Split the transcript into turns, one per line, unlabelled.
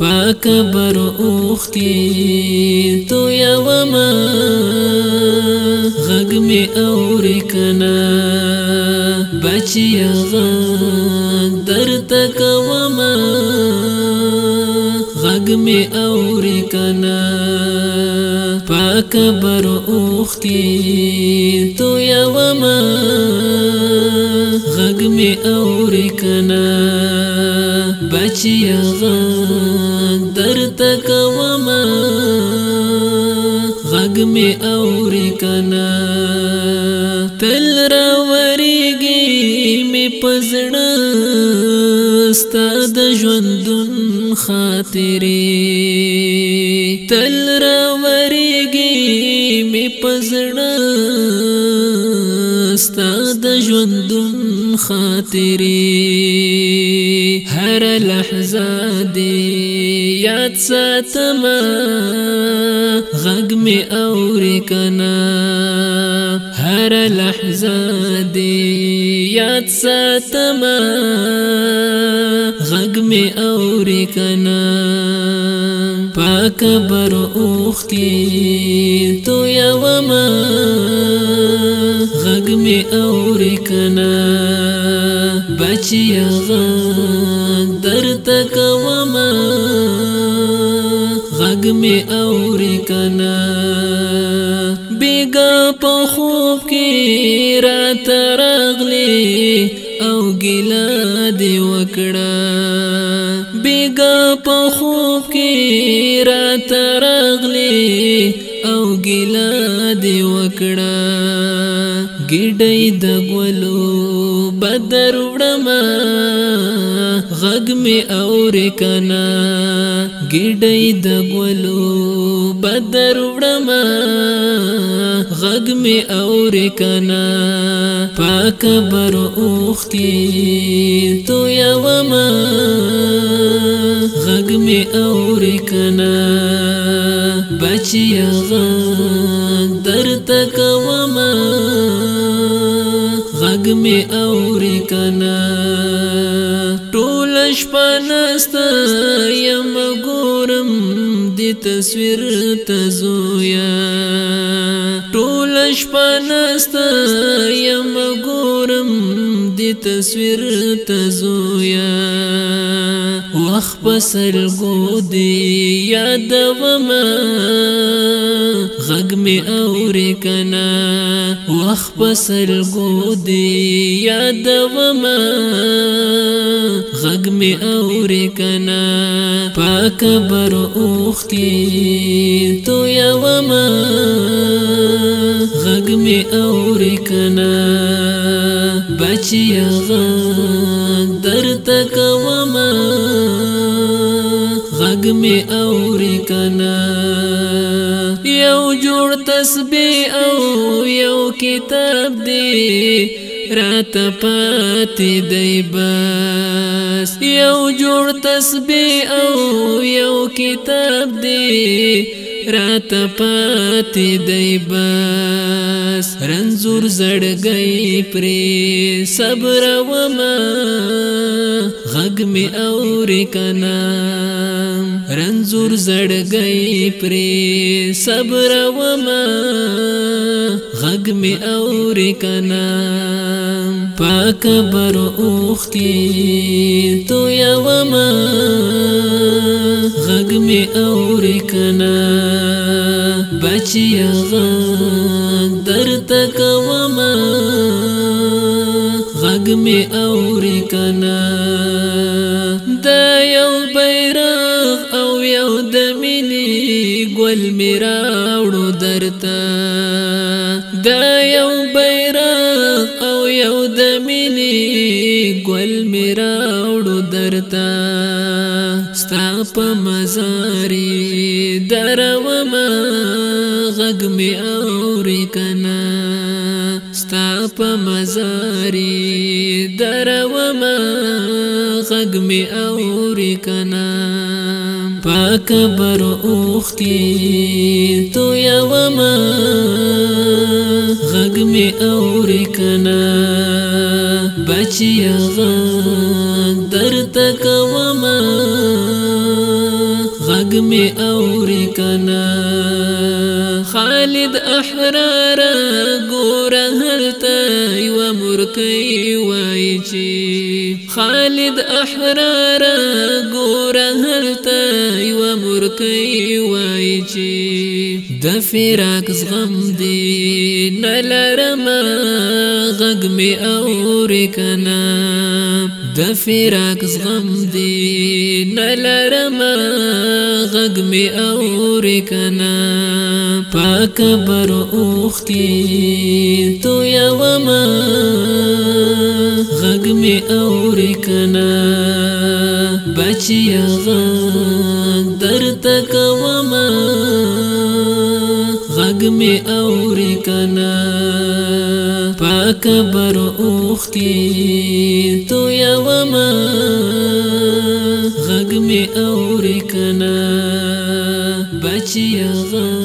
پاک بر اوخ کی تو یا وما غگ می اور کنا بچیا غگ در تک وما غگ می اور کنا پاک بر اوخ کی تو یا وما غگ می اور کنا بچیا غگ می اوري کنا تل را وريږي می پزړه ستاد ژوندون خاطري تل را وريږي می پزړه ستاد ژوندون خاطري لحظه دی یاد ساتم غږ می اوري کنا هر لحظه دی یاد ساتم غږ می اوري کنا پاک بر اوختي تو یوما غږ می اوري کنا بچي غږ غږ می اوري کنه بیگا په خوب کې را ترغلی او ګیلا دی وکړه بیگا په خوب کې را ترغلی او ګیلا دی وکړه ګډې د ګلو دروړم غږ می اورې کنا ګډې د ګلو بدر وړم غږ می اورې کنا پاک بر اوختي تو یوما غږ می اورې کنا بچي غږ درته کومه غږ می اوري کنا ټول شپه نستا یم ګورم د تصویر تزویا ټول شپه نستا یم ګورم د تصویر تزویا مخ پسل گو دی یاد وما غږ می اورې کنا وخ پسل گو دی یاد وما غږ می اورې کنا پاک بر اوختي تو یا وما غږ می اورې کنا بچي غږ درته کومه غږ می اوري کنا یو جوړ تسبیح او یو کتاب دی رات پاتې دی بس یو جوړ تسبیح او یو کتاب دی رات پاتې دی بس رنزور زړګي پر صبر و ما غږ می اورې کنا رنزور زړګي پرې صبر وما غږ می اورې کنا پاک بر اوختي تو یا وما غږ می اورې کنا بچي غږ درته کوما می اوري کنا دا یو بیرغ او یو د مینې ګل می راوړو درته دا یو بیرغ او یو د مینې ګل می راوړو درته ستا په مزاري دروما غږ می اوري کنا په مزاري دروما غږ می اوري کنا پاک بر اوختي تو یوما غږ می اوري کنا بچیا غږ درته کوما غږ می کنا خالد احرار ګور هلته یو مرکی وای چی خالد احرار ګور هلته یو مرکی وای چی د فراق زغم دی مینه لرم أوركنا می اوري دي د فراق أوركنا باكبر أختي تو يا وما غږ أوركنا اوري کنا بچي غږ می اوري کنا پاک بر اوخ کی تو یا وما غږ می اوري کنا بچیا غږ